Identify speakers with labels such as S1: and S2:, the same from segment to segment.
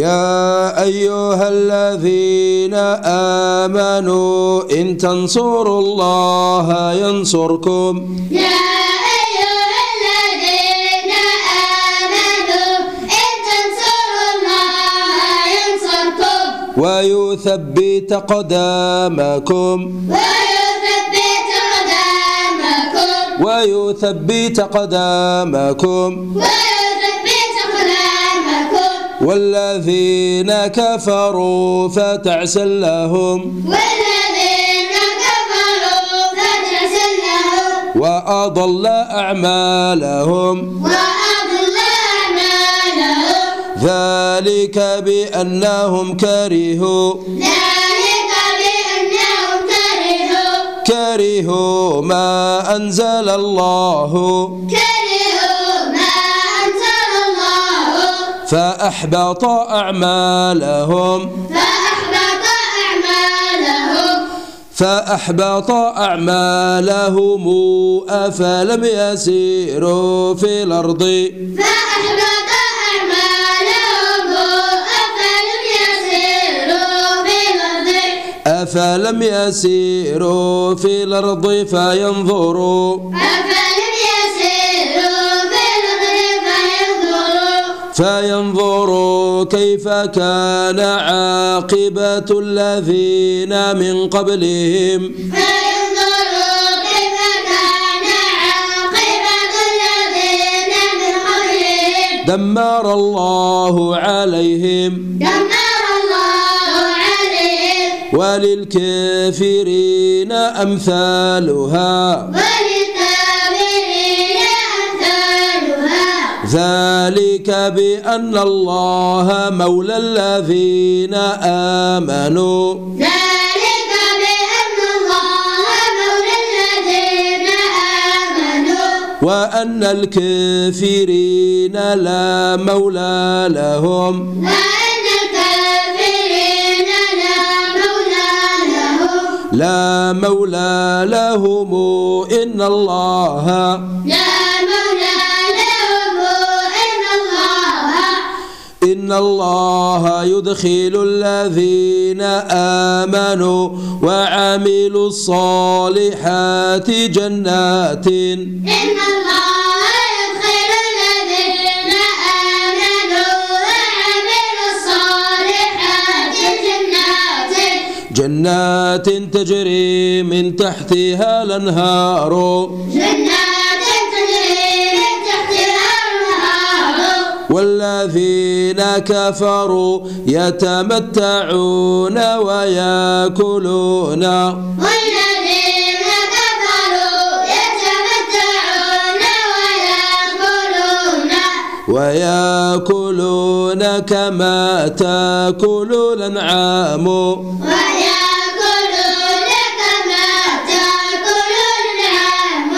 S1: يا أيها الذين آمنوا إن تنصروا الله ينصركم.
S2: يا أيها الذين آمنوا إن تنصروا الله ينصركم.
S1: ويثبت قدامكم.
S2: ويثبت قدامكم.
S1: ويثبت قدامكم.
S2: ويثبت قدامكم
S1: والذين كفروا فتعسا لهم
S2: والذين كفروا فتعسا لهم
S1: وأضل أعمالهم.
S2: وأضل أعمالهم.
S1: ذلك بأنهم كرهوا.
S2: ذلك بأنهم كرهوا.
S1: كرهوا ما أنزل الله.
S2: كرهوا
S1: فأحبط أعمالهم.
S2: فأحبط أعمالهم.
S1: فأحبط أعمالهم أفلم يسيروا في الأرض.
S2: فأحبط أعمالهم أفلم يسيروا في الأرض.
S1: أفلم يسيروا في الأرض فينظروا.
S2: أفلم فينظروا
S1: كيف كان عاقبة الذين من قبلهم.
S2: فينظروا كيف كان عاقبة الذين من قبلهم.
S1: دمر الله عليهم.
S2: دمر الله عليهم.
S1: وللكافرين أمثالها.
S2: وللكافرين
S1: ذلك بأن الله مولى الذين آمنوا.
S2: ذلك بأن الله مولى الذين آمنوا.
S1: وأن الكافرين لا مولى لهم.
S2: وأن الكافرين لا مولى لهم.
S1: لا مولى لهم إن الله.
S2: لا إن الله
S1: يدخل الذين آمنوا وعملوا الصالحات جنات
S2: إن الله يدخل الذين آمنوا وعملوا الصالحات جنات
S1: جنات تجري من تحتها الأنهار
S2: جنات
S1: والذين كفروا يتمتعون ويأكلون.
S2: والذين كفروا يتمتعون ويأكلون.
S1: ويأكلون كما تأكل الأنعام.
S2: ويأكلون كما تأكل النعام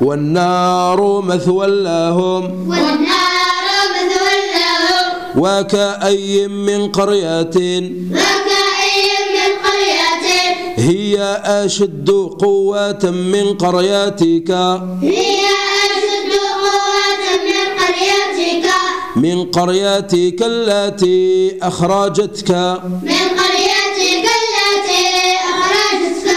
S1: والنار مثوى لهم.
S2: والنار مثوى لهم
S1: وكأي من قرية
S2: وكأي من قرية
S1: هي أشد قوة من قريتك.
S2: هي أشد قوة من قريتك.
S1: من قريتك التي أخرجتك.
S2: من قريتك التي أخرجتك.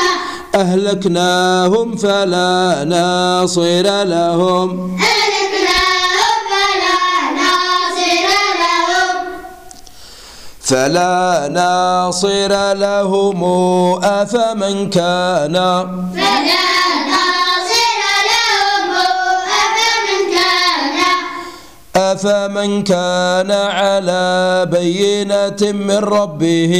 S1: أهلكناهم فلا ناصر لهم.
S2: أهلكناهم فلا ناصر لهم
S1: أفمن كان.
S2: فلا ناصر لهم أفمن كان.
S1: أفمن كان على بينة من ربه.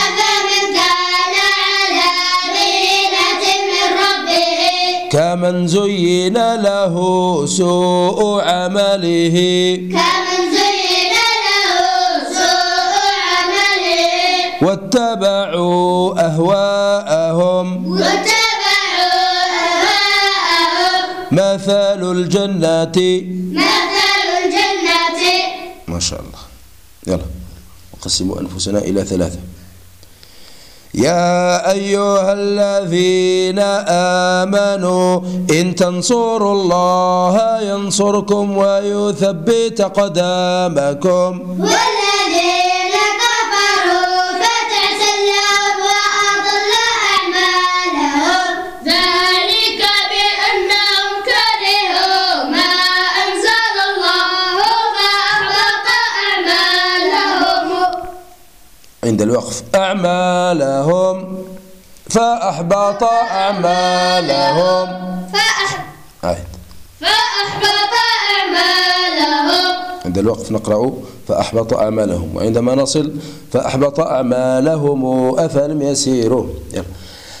S2: أفمن كان على بينة من ربه.
S1: كمن زين له سوء عمله.
S2: كمن
S1: واتبعوا أهواءهم.
S2: واتبعوا أهواءهم
S1: مثل الجنة
S2: مثل الجنة
S1: ما شاء الله. يلا نقسم أنفسنا إلى ثلاثة. يا أيها الذين آمنوا إن تنصروا الله ينصركم ويثبت قدامكم. أعمالهم. فأحبط أعمالهم.
S2: فأحب
S1: عيد
S2: فأحبط أعمالهم.
S1: عند الوقف نقرأ فأحبط أعمالهم. وعندما نصل فأحبط أعمالهم أفلم يسيروا. يلا.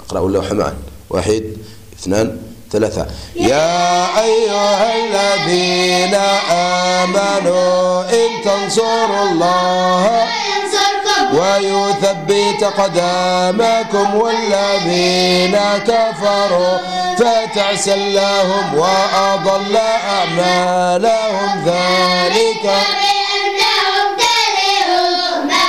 S1: اقرأوا اللوحة معا. واحد اثنان ثلاثة. يا أيها الذين آمنوا إن تنصروا الله ويثبت قدامكم والذين كفروا فتعسا لهم وأضل أعمالهم. ذلك
S2: بأنهم كرهوا ما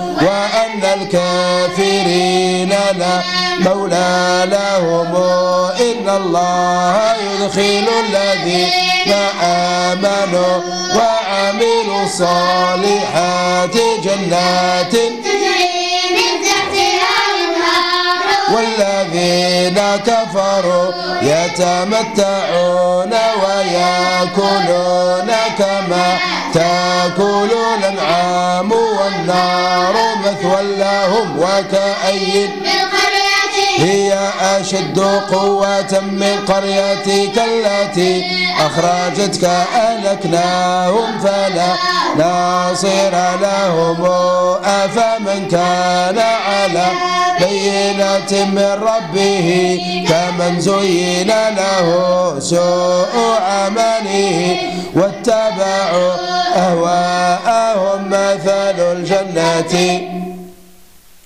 S1: وأن الكافرين لا مولى لهم. إن الله يدخل الذين آمنوا وعملوا الصالحات جنات والذين كفروا يتمتعون ويأكلون كما تأكل الأنعام والنار مثوى لهم وكأي هي أشد قوة من قريتك التي أخرجتك أهلكناهم فلا ناصر لهم أفمن كان على بينة من ربه كمن زين له سوء عمله واتبعوا أهواءهم مثل الجنة.